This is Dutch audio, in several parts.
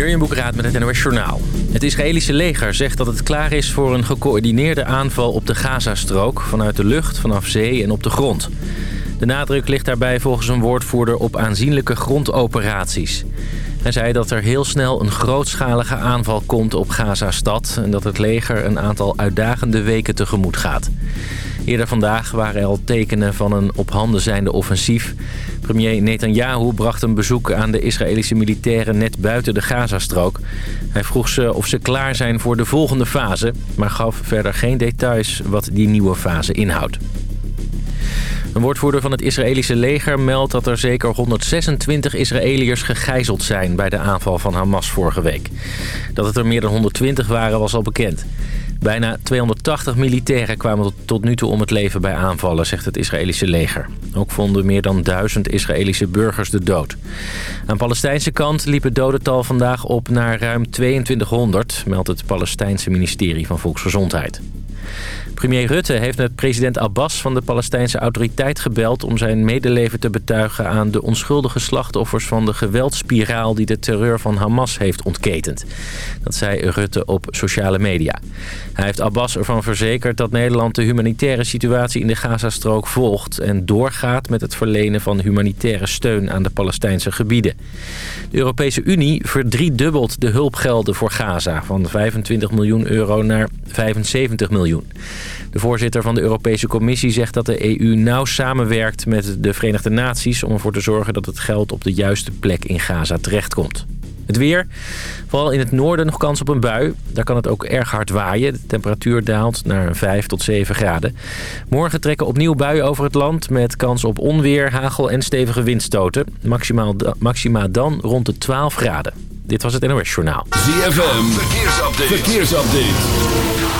Jurjen met het NOS Journaal. Het Israëlische leger zegt dat het klaar is voor een gecoördineerde aanval op de Gazastrook... vanuit de lucht, vanaf zee en op de grond. De nadruk ligt daarbij volgens een woordvoerder op aanzienlijke grondoperaties. Hij zei dat er heel snel een grootschalige aanval komt op Gaza-stad... en dat het leger een aantal uitdagende weken tegemoet gaat. Eerder vandaag waren er al tekenen van een op handen zijnde offensief. Premier Netanyahu bracht een bezoek aan de Israëlische militairen net buiten de Gazastrook. Hij vroeg ze of ze klaar zijn voor de volgende fase... maar gaf verder geen details wat die nieuwe fase inhoudt. Een woordvoerder van het Israëlische leger meldt dat er zeker 126 Israëliërs gegijzeld zijn bij de aanval van Hamas vorige week. Dat het er meer dan 120 waren was al bekend. Bijna 280 militairen kwamen tot nu toe om het leven bij aanvallen, zegt het Israëlische leger. Ook vonden meer dan duizend Israëlische burgers de dood. Aan Palestijnse kant liep het dodental vandaag op naar ruim 2200, meldt het Palestijnse ministerie van Volksgezondheid. Premier Rutte heeft met president Abbas van de Palestijnse autoriteit gebeld... om zijn medeleven te betuigen aan de onschuldige slachtoffers van de geweldspiraal... die de terreur van Hamas heeft ontketend. Dat zei Rutte op sociale media. Hij heeft Abbas ervan verzekerd dat Nederland de humanitaire situatie in de Gazastrook volgt... en doorgaat met het verlenen van humanitaire steun aan de Palestijnse gebieden. De Europese Unie verdriedubbelt de hulpgelden voor Gaza... van 25 miljoen euro naar 75 miljoen. De voorzitter van de Europese Commissie zegt dat de EU nauw samenwerkt met de Verenigde Naties... om ervoor te zorgen dat het geld op de juiste plek in Gaza terechtkomt. Het weer. Vooral in het noorden nog kans op een bui. Daar kan het ook erg hard waaien. De temperatuur daalt naar 5 tot 7 graden. Morgen trekken opnieuw buien over het land... met kans op onweer, hagel en stevige windstoten. Maximaal maxima dan rond de 12 graden. Dit was het NOS Journaal. ZFM. Verkeersupdate. Verkeersupdate.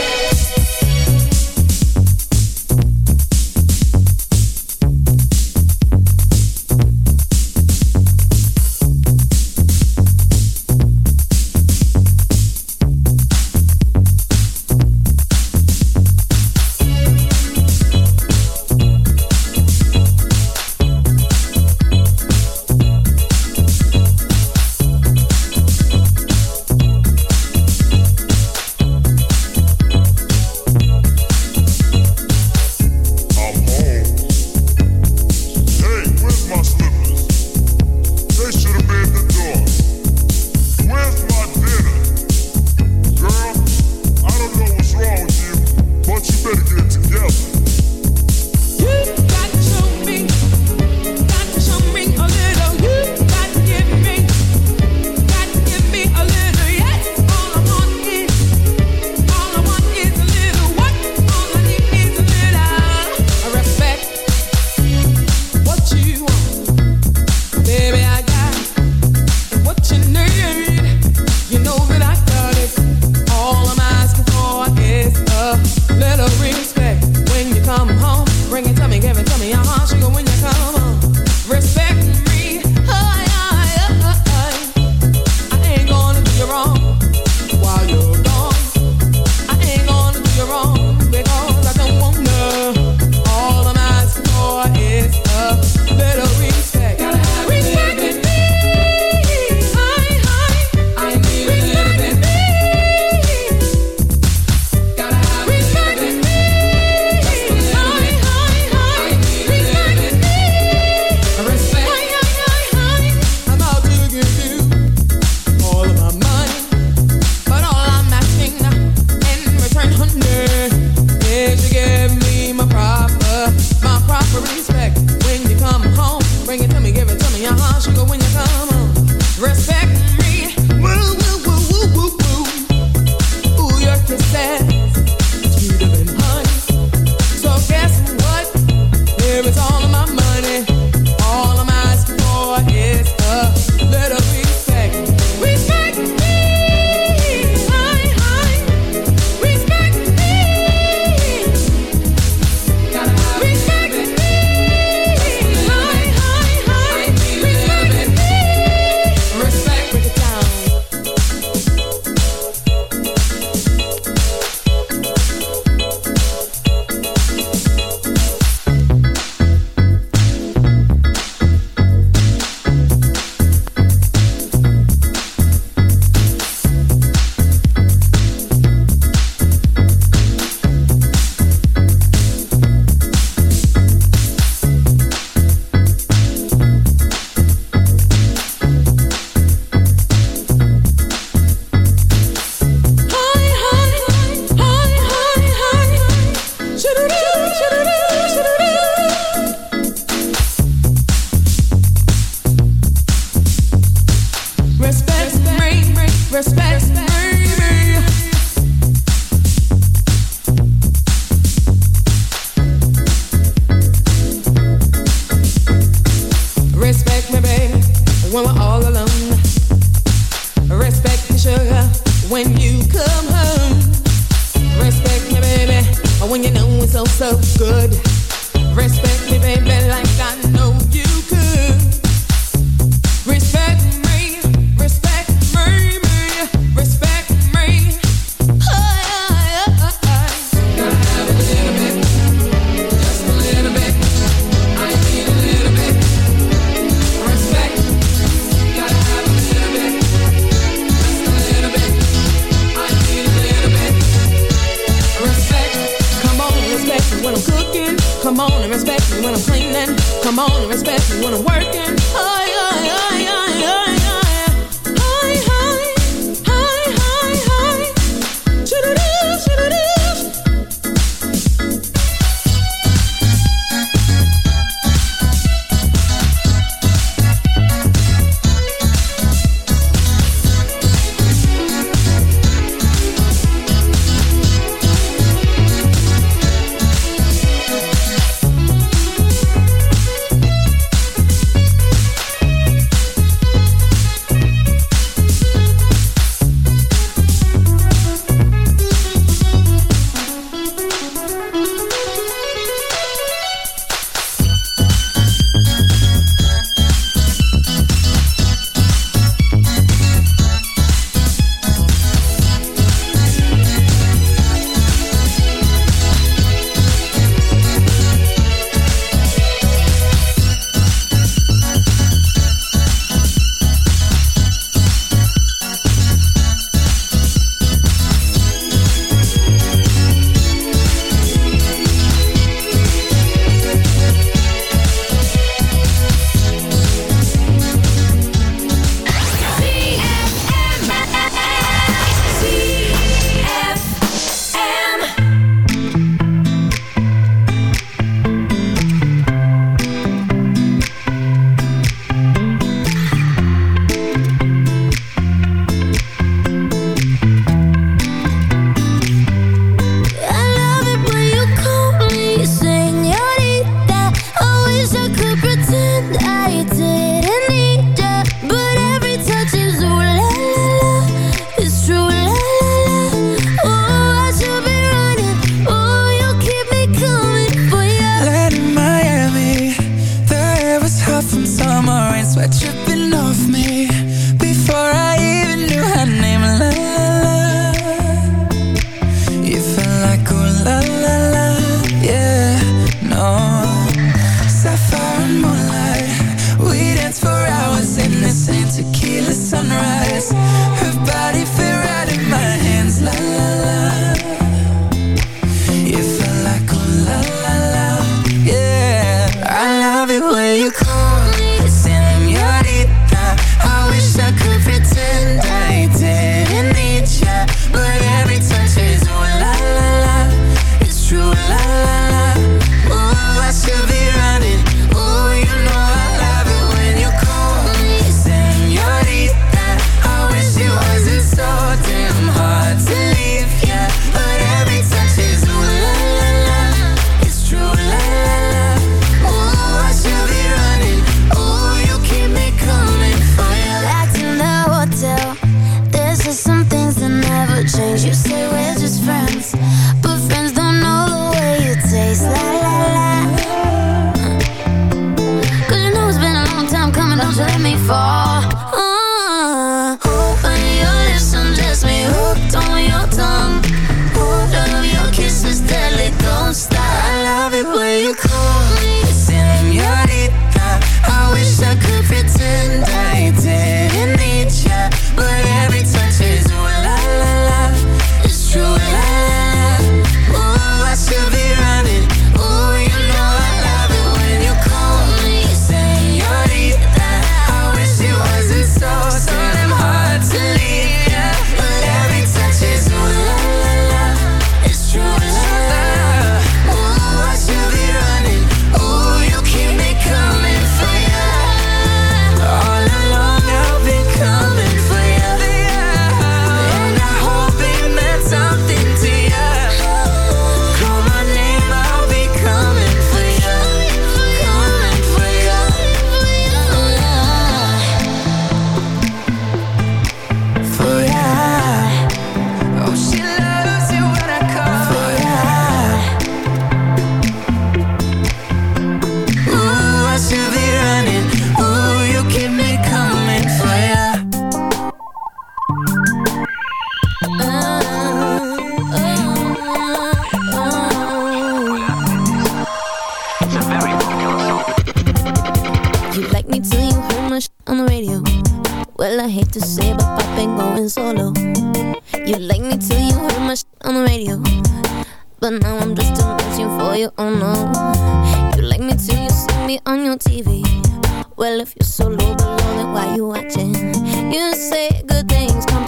I'm on.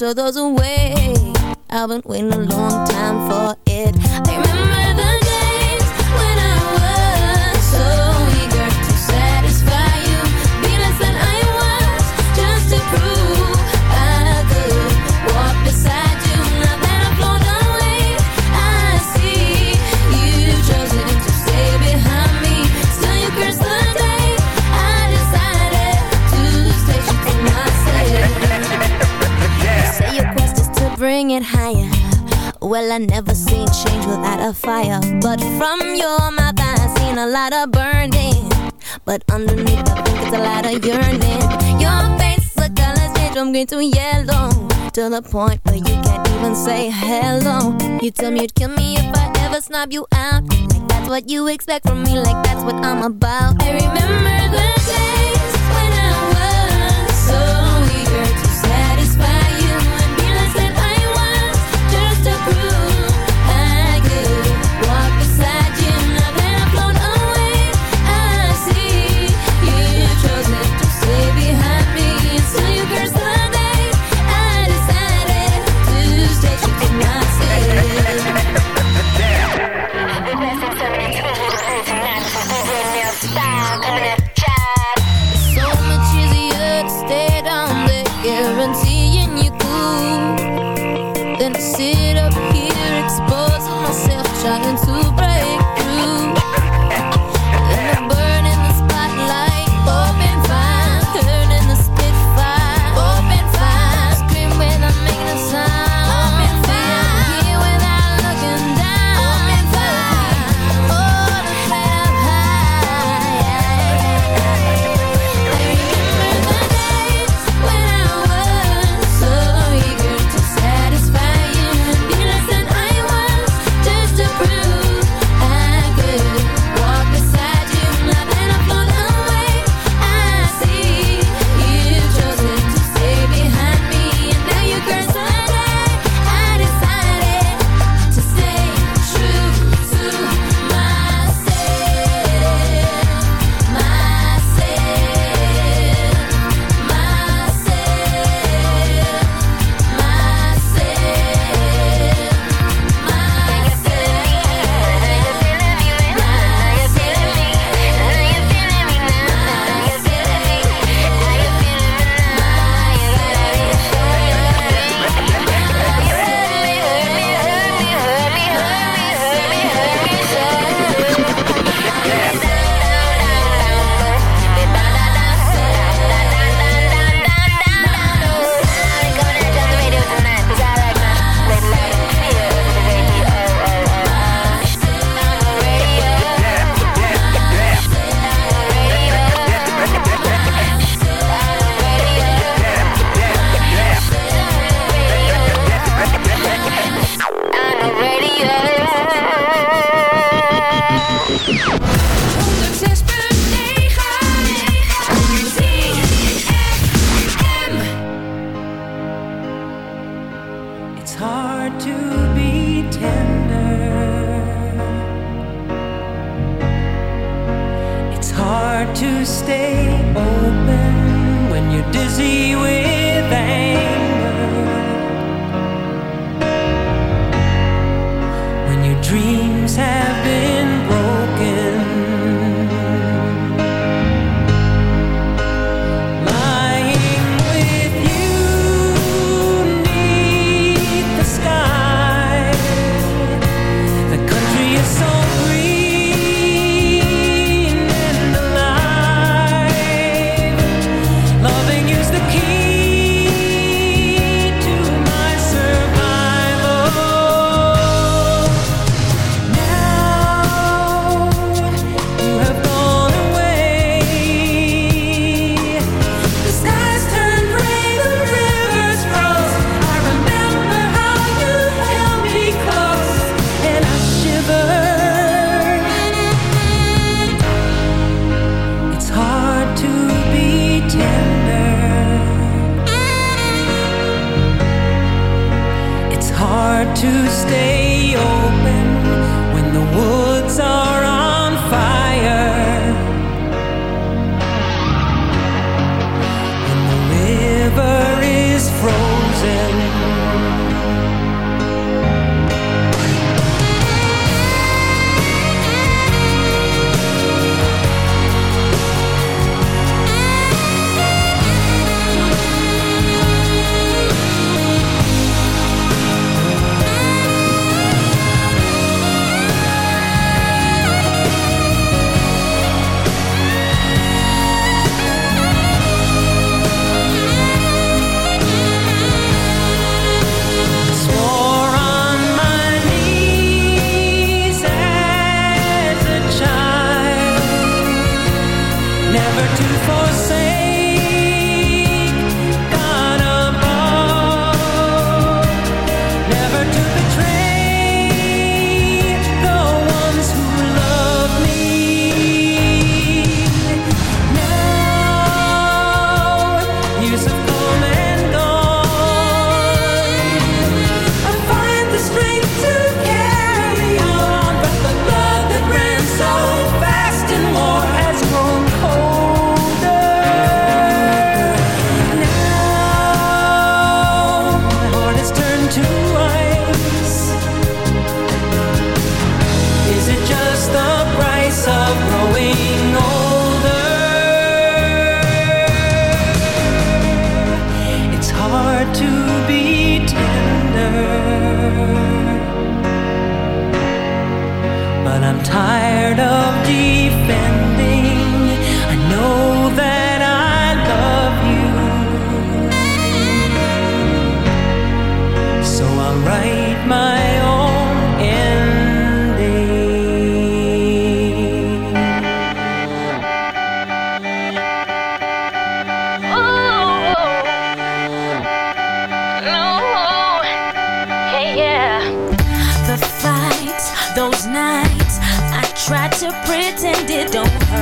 So a away, I've been waiting a long time for I never seen change without a fire. But from your mouth I seen a lot of burning. But underneath I think it's a lot of yearning. Your face, the colors change from green to yellow. To the point where you can't even say hello. You tell me you'd kill me if I ever snob you out. Like that's what you expect from me, like that's what I'm about. I remember the days when I was so eager to satisfy you. And realize that I was just a bruise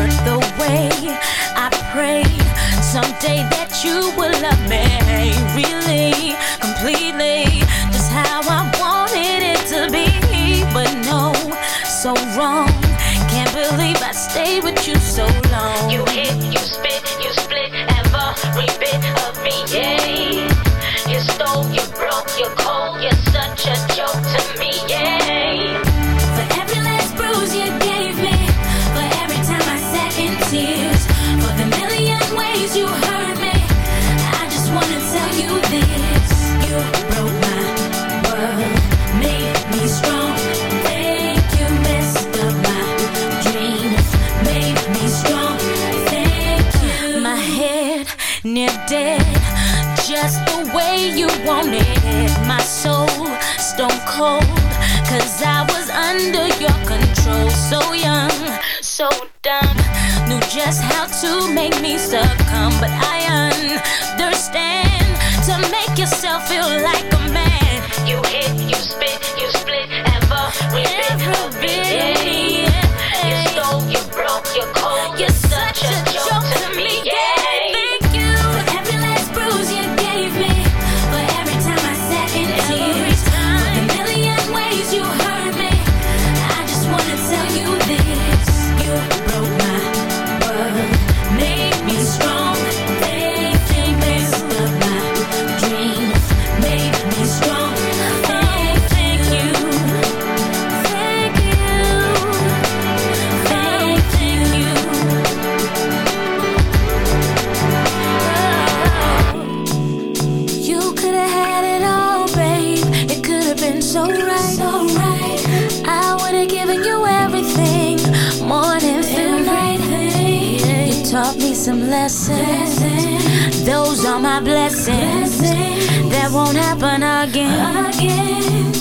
heard the way I pray someday that you will love me really, completely, just how I wanted it to be. But no, so wrong. Can't believe I stayed with you so long. You hit, you spit, you split every bit of me. Yeah, you stole, you broke, you're cold, you're such a joke. wanted my soul stone cold Cause I was under your control. So young, so dumb Knew just how to make me succumb. But I understand To make yourself feel like a man. You hit, you spit, you split Every, every bit some lessons. Those are my blessings. That won't happen again. Come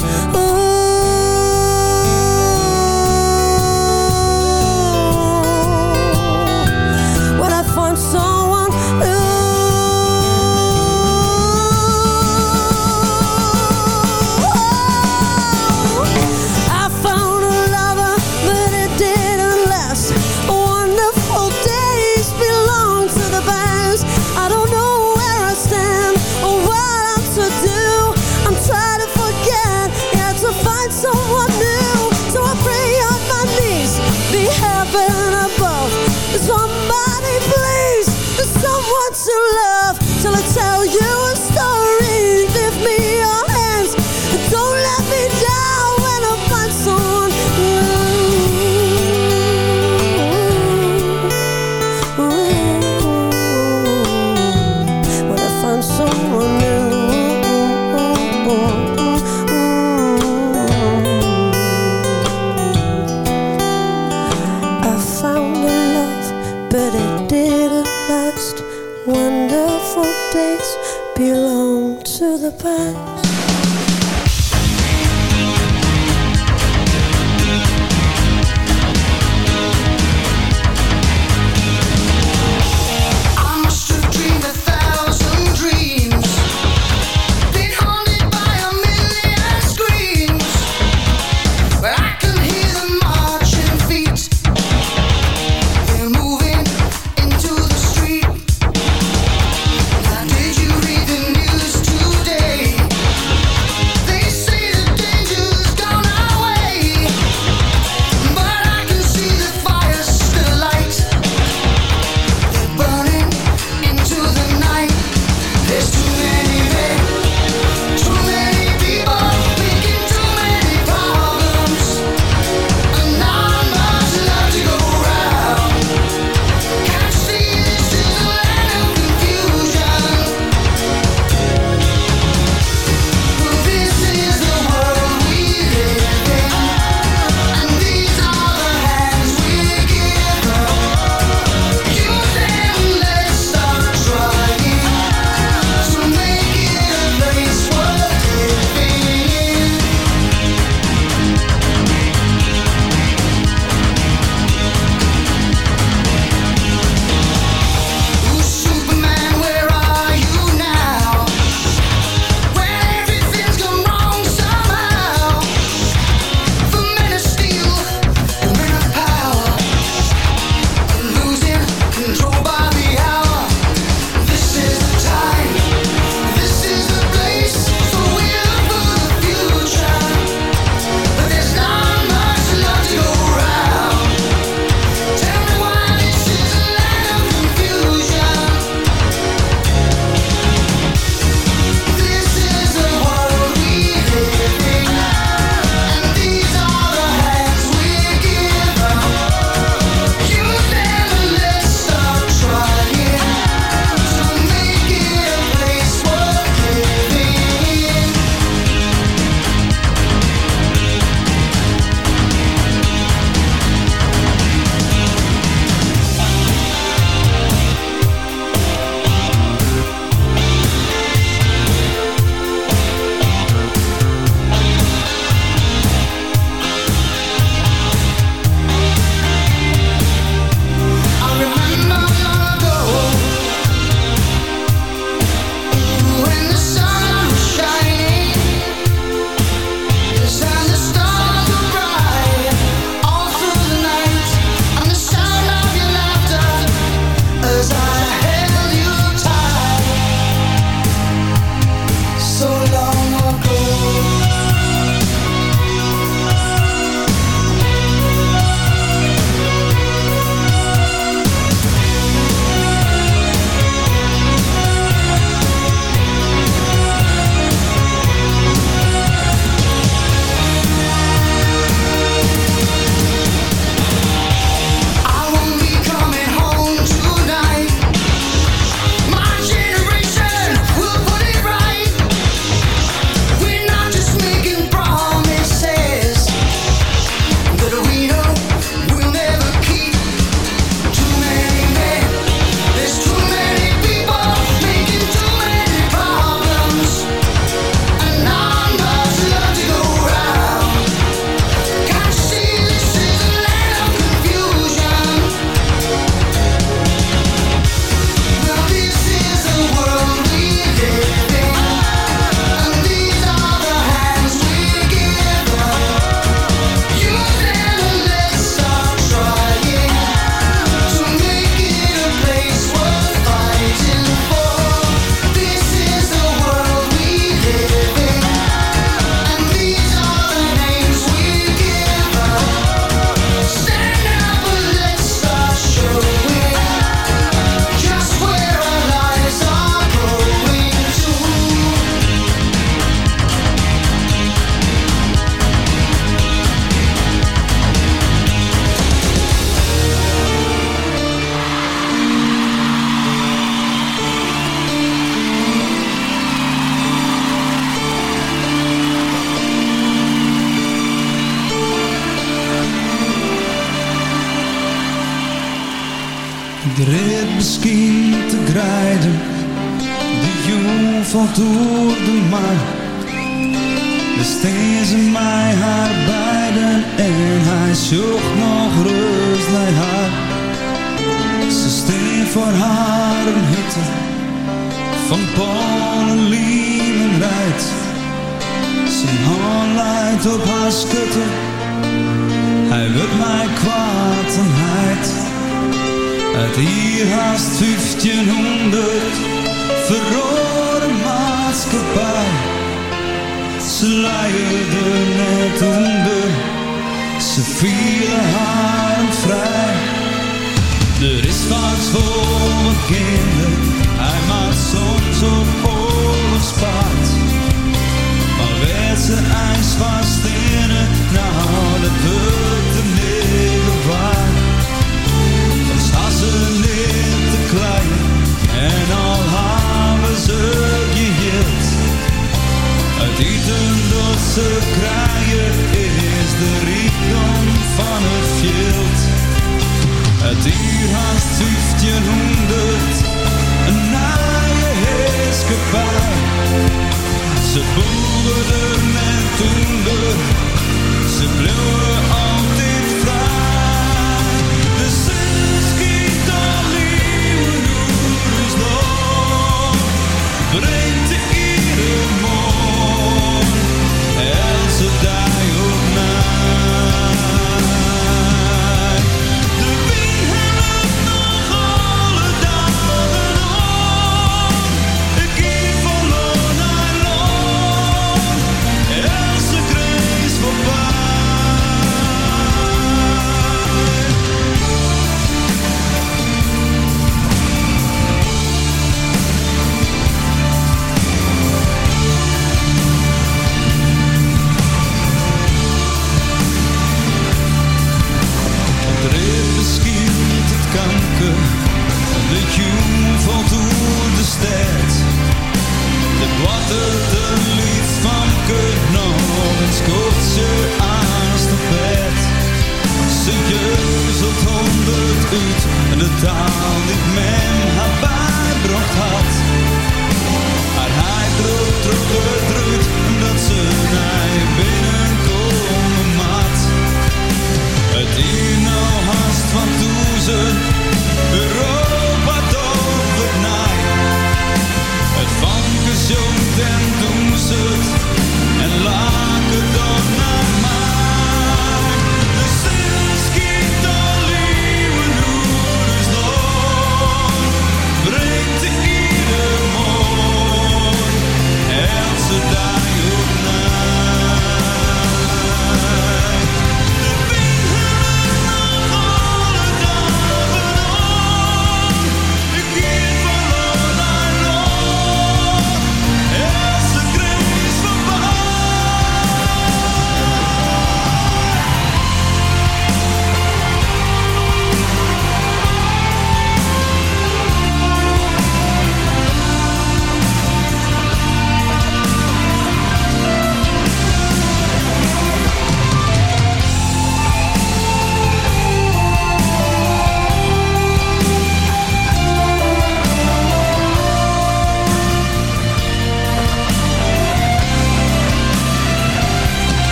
Dat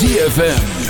ZFM.